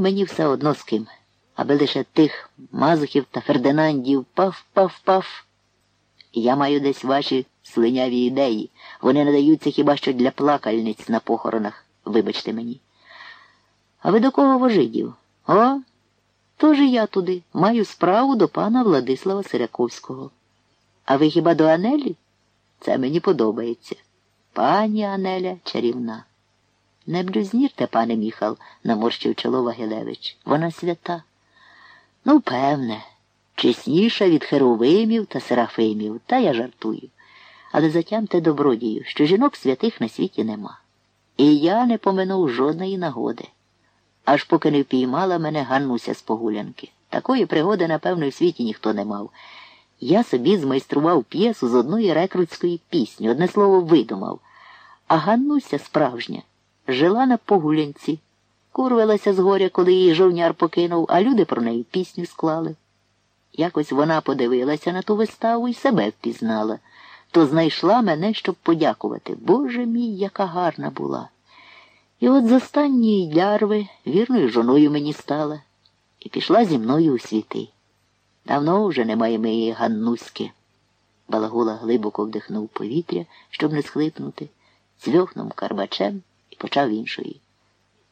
мені все одно з ким, аби лише тих мазухів та Фердинандів паф-паф-паф. Я маю десь ваші слиняві ідеї. Вони надаються хіба що для плакальниць на похоронах, вибачте мені. А ви до кого вожидів? О, тож і я туди маю справу до пана Владислава Сиряковського. А ви хіба до Анелі? Це мені подобається. Пані Анеля чарівна. Не блюзнірте, пане Міхал, наморщив чоло Вагилевич. Вона свята. Ну, певне, чесніша від херовимів та серафимів, та я жартую. Але затямте добродію, що жінок святих на світі нема. І я не поминув жодної нагоди. Аж поки не впіймала мене Ганнуся з погулянки. Такої пригоди, напевно, в світі ніхто не мав. Я собі змайстрував п'єсу з одної рекрутської пісні, одне слово видумав. А Ганнуся справжня жила на погулянці, курвилася з горя, коли її жовняр покинув, а люди про неї пісню склали. Якось вона подивилася на ту виставу і себе впізнала, то знайшла мене, щоб подякувати. Боже мій, яка гарна була. І от з останньої лярви вірною жоною мені стала і пішла зі мною у світи. Давно вже немає моєї Ганнуськи. Балагула глибоко вдихнув повітря, щоб не схлипнути, цвьохнув карбачем почав іншої.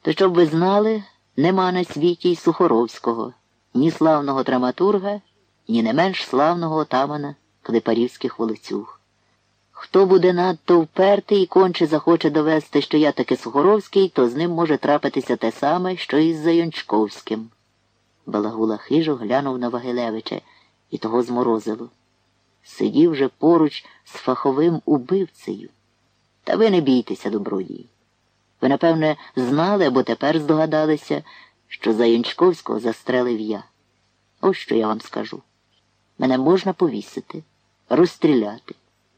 То, щоб ви знали, нема на світі й Сухоровського, ні славного драматурга, ні не менш славного отамана Клепарівських волоцюг. Хто буде надто впертий і конче захоче довести, що я таки Сухоровський, то з ним може трапитися те саме, що і з Зайончковським. Балагула хижо глянув на Вагилевича і того зморозило. Сидів же поруч з фаховим убивцею. Та ви не бійтеся, добродії. Ви, напевне, знали або тепер здогадалися, що Заянчковського застрелив я. Ось що я вам скажу. Мене можна повісити, розстріляти,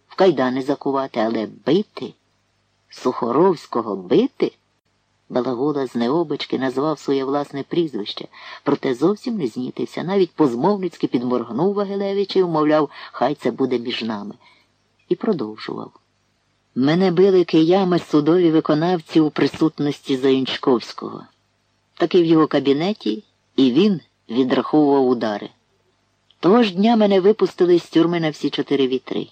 в кайдани закувати, але бити, Сухоровського бити. Балагула з необички назвав своє власне прізвище, проте зовсім не знітився, навіть позмовницьки підморгнув Вагилевич і умовляв, хай це буде між нами. І продовжував. Мене били киями судові виконавці у присутності Заінчковського. Таки в його кабінеті, і він відраховував удари. Того ж дня мене випустили з тюрми на всі чотири вітри.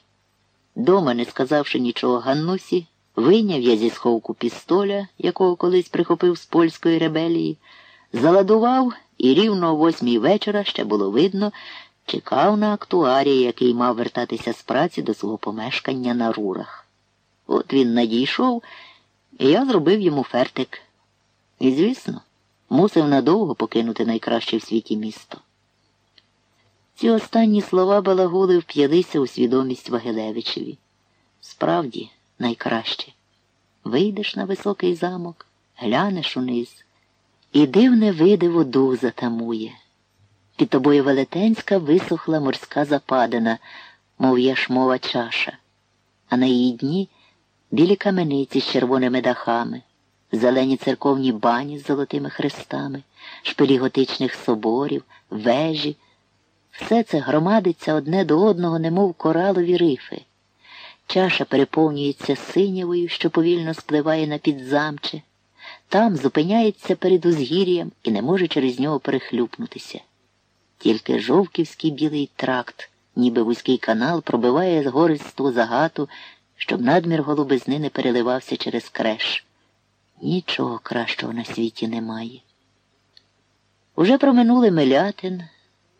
Дома, не сказавши нічого Ганнусі, Вийняв я зі сховку пістоля, якого колись прихопив з польської ребелії, заладував і рівно о восьмій вечора ще було видно, чекав на актуарія, який мав вертатися з праці до свого помешкання на рурах. От він надійшов, і я зробив йому фертик. І, звісно, мусив надовго покинути найкраще в світі місто. Ці останні слова балагули вп'ялися у свідомість Вагилевичеві. Справді, найкраще. Вийдеш на високий замок, глянеш униз, і дивне видиво дух затамує. Під тобою велетенська висохла морська западина, мов яшмова чаша, а на її дні білі камениці з червоними дахами, зелені церковні бані з золотими хрестами, шпилі готичних соборів, вежі. Все це громадиться одне до одного, немов коралові рифи. Чаша переповнюється синявою, що повільно спливає на підзамче, там зупиняється перед узгір'ям і не може через нього перехлюпнутися. Тільки жовківський білий тракт, ніби вузький канал, пробиває гористу загату, щоб надмір голубизни не переливався через креш. Нічого кращого на світі немає. Уже проминули Милятин.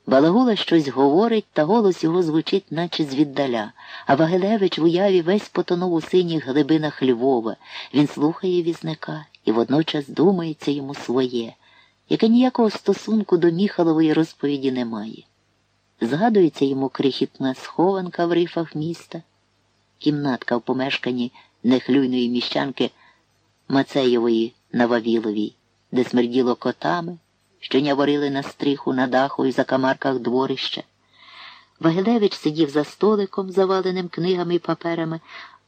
Балагула щось говорить, та голос його звучить, наче звіддаля, а Вагилевич в уяві весь потонув у синіх глибинах Львова. Він слухає візника і водночас думається йому своє, яке ніякого стосунку до Міхалової розповіді немає. Згадується йому крихітна схованка в рифах міста, кімнатка в помешканні нехлюйної міщанки Мацеєвої на Вавіловій, де смерділо котами що няварили на стриху на даху і закамарках дворища. Вагилевич сидів за столиком, заваленим книгами і паперами,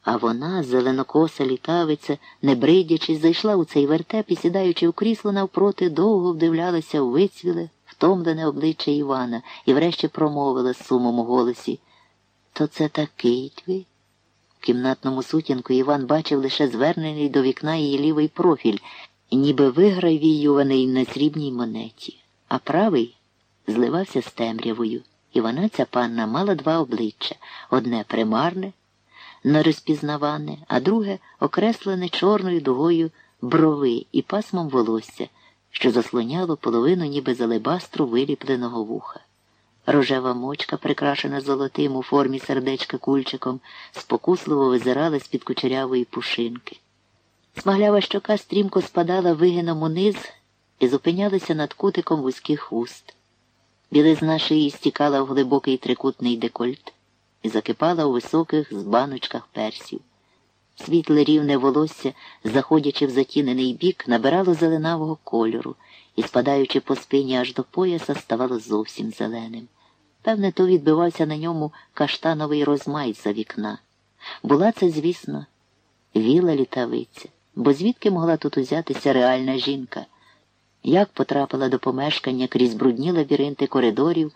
а вона, зеленокоса літавиця, не бридячись, зайшла у цей вертеп і, сідаючи в крісло навпроти, довго вдивлялася у вицвіле, втомлене обличчя Івана і врешті промовила з сумом у голосі. То це такий твій? В кімнатному сутінку Іван бачив лише звернений до вікна її лівий профіль ніби вигравіюваний на срібній монеті, а правий зливався з темрявою, і вона, ця панна, мала два обличчя одне примарне, нерозпізнаване, а друге окреслене чорною дугою брови і пасмом волосся, що заслоняло половину ніби з алебастру виліпленого вуха. Рожева мочка, прикрашена золотим у формі сердечка кульчиком, спокусливо визирала з-під кучерявої пушинки. Смаглява щока стрімко спадала вигином униз і зупинялася над кутиком вузьких уст. Білизна шиї стікала в глибокий трикутний декольт і закипала у високих збаночках персів. Світле рівне волосся, заходячи в затінений бік, набирало зеленавого кольору і, спадаючи по спині аж до пояса, ставало зовсім зеленим. Певне, то відбивався на ньому каштановий розмай за вікна. Була це, звісно, віла літавиця, бо звідки могла тут узятися реальна жінка? Як потрапила до помешкання крізь брудні лабіринти коридорів